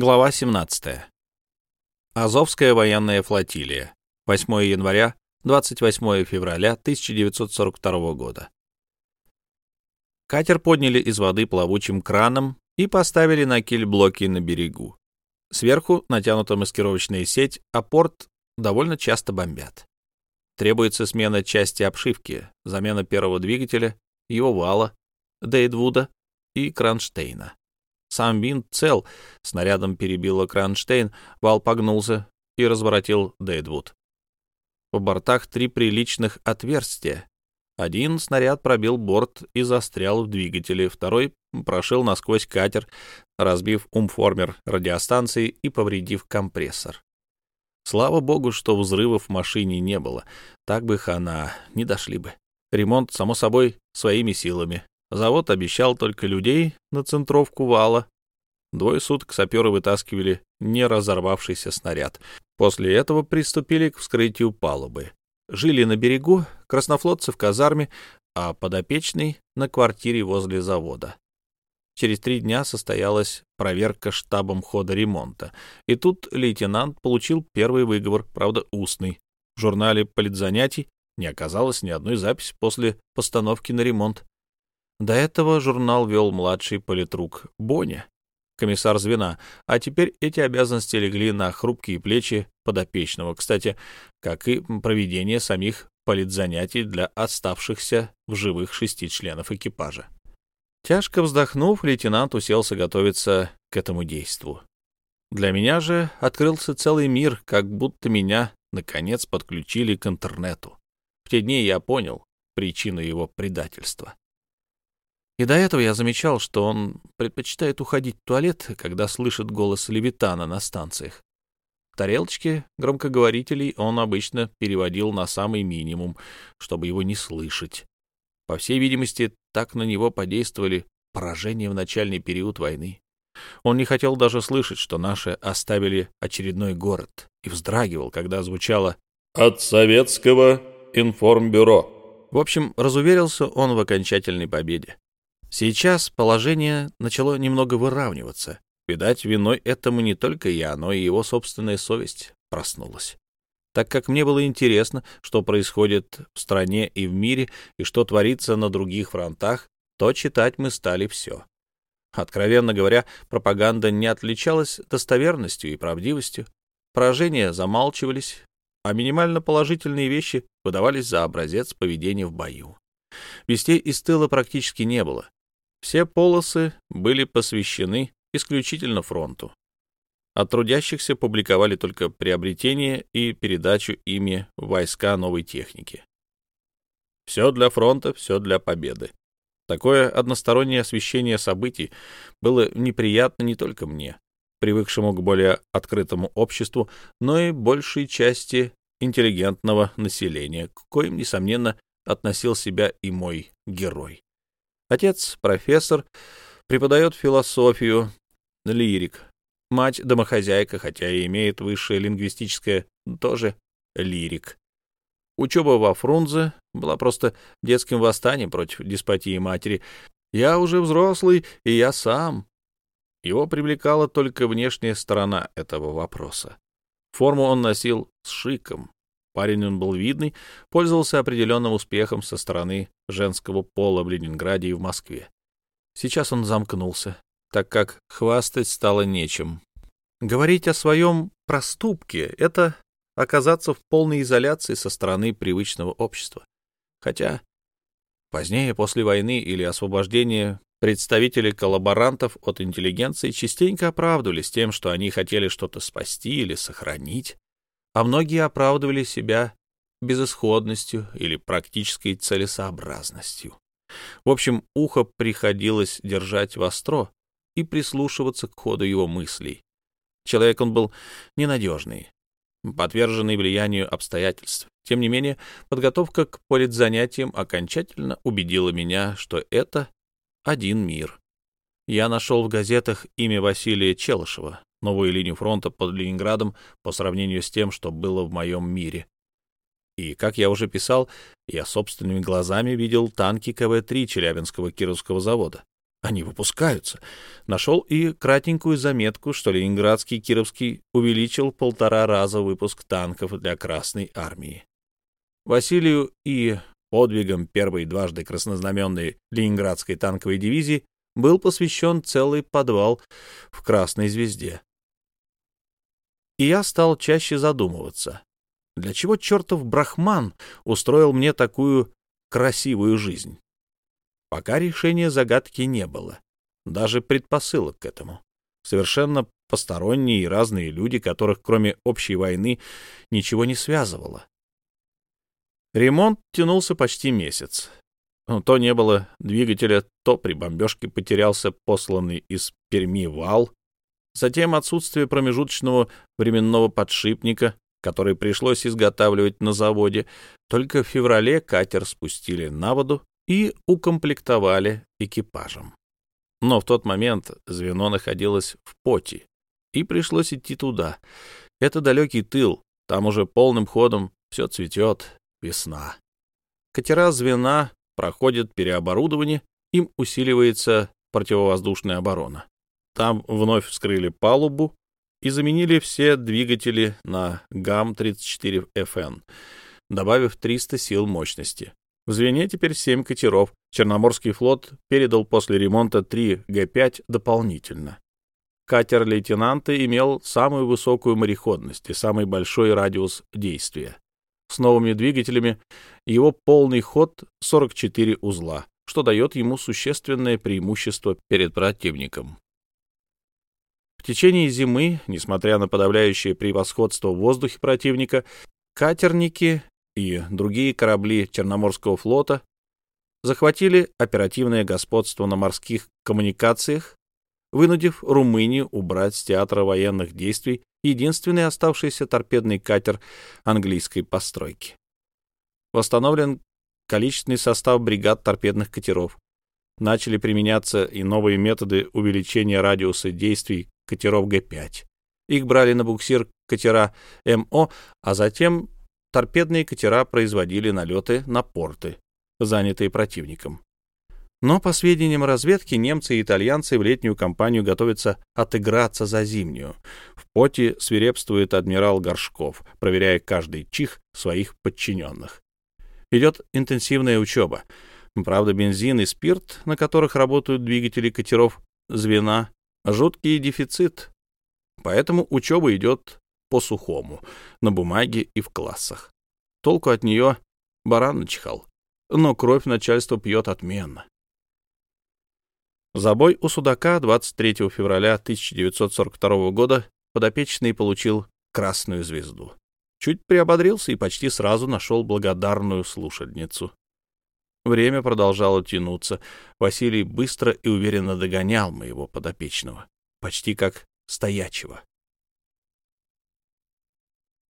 Глава 17. Азовская военная флотилия. 8 января, 28 февраля 1942 года. Катер подняли из воды плавучим краном и поставили на киль блоки на берегу. Сверху натянута маскировочная сеть, а порт довольно часто бомбят. Требуется смена части обшивки, замена первого двигателя, его вала, Дейдвуда и кронштейна. Сам винт цел, снарядом перебило кронштейн, вал погнулся и разворотил Дейдвуд. В бортах три приличных отверстия. Один снаряд пробил борт и застрял в двигателе, второй прошил насквозь катер, разбив умформер радиостанции и повредив компрессор. Слава богу, что взрывов в машине не было, так бы хана не дошли бы. Ремонт, само собой, своими силами. Завод обещал только людей на центровку вала. Двое суток саперы вытаскивали не разорвавшийся снаряд. После этого приступили к вскрытию палубы. Жили на берегу, краснофлотцы в казарме, а подопечный — на квартире возле завода. Через три дня состоялась проверка штабом хода ремонта. И тут лейтенант получил первый выговор, правда, устный. В журнале политзанятий не оказалось ни одной записи после постановки на ремонт. До этого журнал вел младший политрук Боня, комиссар звена, а теперь эти обязанности легли на хрупкие плечи подопечного, кстати, как и проведение самих политзанятий для оставшихся в живых шести членов экипажа. Тяжко вздохнув, лейтенант уселся готовиться к этому действу. Для меня же открылся целый мир, как будто меня, наконец, подключили к интернету. В те дни я понял причину его предательства. И до этого я замечал, что он предпочитает уходить в туалет, когда слышит голос Левитана на станциях. Тарелочки громкоговорителей он обычно переводил на самый минимум, чтобы его не слышать. По всей видимости, так на него подействовали поражения в начальный период войны. Он не хотел даже слышать, что наши оставили очередной город, и вздрагивал, когда звучало «От советского информбюро». В общем, разуверился он в окончательной победе. Сейчас положение начало немного выравниваться. Видать, виной этому не только я, но и его собственная совесть проснулась. Так как мне было интересно, что происходит в стране и в мире, и что творится на других фронтах, то читать мы стали все. Откровенно говоря, пропаганда не отличалась достоверностью и правдивостью. Поражения замалчивались, а минимально положительные вещи выдавались за образец поведения в бою. Вестей из тыла практически не было. Все полосы были посвящены исключительно фронту. От трудящихся публиковали только приобретение и передачу ими войска новой техники. Все для фронта, все для победы. Такое одностороннее освещение событий было неприятно не только мне, привыкшему к более открытому обществу, но и большей части интеллигентного населения, к коим, несомненно, относил себя и мой герой. Отец — профессор, преподает философию, лирик. Мать — домохозяйка, хотя и имеет высшее лингвистическое, тоже лирик. Учеба во Фрунзе была просто детским восстанием против деспотии матери. Я уже взрослый, и я сам. Его привлекала только внешняя сторона этого вопроса. Форму он носил с шиком, Парень он был видный, пользовался определенным успехом со стороны женского пола в Ленинграде и в Москве. Сейчас он замкнулся, так как хвастать стало нечем. Говорить о своем проступке — это оказаться в полной изоляции со стороны привычного общества. Хотя позднее, после войны или освобождения, представители коллаборантов от интеллигенции частенько оправдывались тем, что они хотели что-то спасти или сохранить а многие оправдывали себя безысходностью или практической целесообразностью. В общем, ухо приходилось держать востро и прислушиваться к ходу его мыслей. Человек он был ненадежный, подверженный влиянию обстоятельств. Тем не менее, подготовка к политзанятиям окончательно убедила меня, что это один мир. Я нашел в газетах имя Василия Челышева, новую линию фронта под Ленинградом по сравнению с тем, что было в моем мире. И, как я уже писал, я собственными глазами видел танки КВ-3 Челябинского завода. Они выпускаются. Нашел и кратенькую заметку, что Ленинградский Кировский увеличил полтора раза выпуск танков для Красной Армии. Василию и подвигам первой дважды краснознаменной Ленинградской танковой дивизии был посвящен целый подвал в Красной Звезде. И я стал чаще задумываться, для чего чертов брахман устроил мне такую красивую жизнь? Пока решения загадки не было, даже предпосылок к этому. Совершенно посторонние и разные люди, которых кроме общей войны ничего не связывало. Ремонт тянулся почти месяц. То не было двигателя, то при бомбежке потерялся посланный из Перми вал, затем отсутствие промежуточного временного подшипника, который пришлось изготавливать на заводе. Только в феврале катер спустили на воду и укомплектовали экипажем. Но в тот момент звено находилось в поте, и пришлось идти туда. Это далекий тыл, там уже полным ходом все цветет, весна. Катера звена проходят переоборудование, им усиливается противовоздушная оборона. Там вновь вскрыли палубу и заменили все двигатели на ГАМ-34ФН, добавив 300 сил мощности. В звене теперь 7 катеров. Черноморский флот передал после ремонта 3 Г-5 дополнительно. Катер лейтенанта имел самую высокую мореходность и самый большой радиус действия. С новыми двигателями его полный ход 44 узла, что дает ему существенное преимущество перед противником. В течение зимы, несмотря на подавляющее превосходство в воздухе противника, катерники и другие корабли Черноморского флота захватили оперативное господство на морских коммуникациях, вынудив Румынию убрать с театра военных действий единственный оставшийся торпедный катер английской постройки. Восстановлен количественный состав бригад торпедных катеров. Начали применяться и новые методы увеличения радиуса действий катеров Г-5. Их брали на буксир катера МО, а затем торпедные катера производили налеты на порты, занятые противником. Но, по сведениям разведки, немцы и итальянцы в летнюю кампанию готовятся отыграться за зимнюю. В поте свирепствует адмирал Горшков, проверяя каждый чих своих подчиненных. Идет интенсивная учеба. Правда, бензин и спирт, на которых работают двигатели катеров звена, жуткий дефицит. Поэтому учеба идет по-сухому, на бумаге и в классах. Толку от нее баран начихал, но кровь начальство пьет отменно. За бой у Судака 23 февраля 1942 года подопечный получил красную звезду. Чуть приободрился и почти сразу нашел благодарную слушательницу. Время продолжало тянуться. Василий быстро и уверенно догонял моего подопечного, почти как стоячего.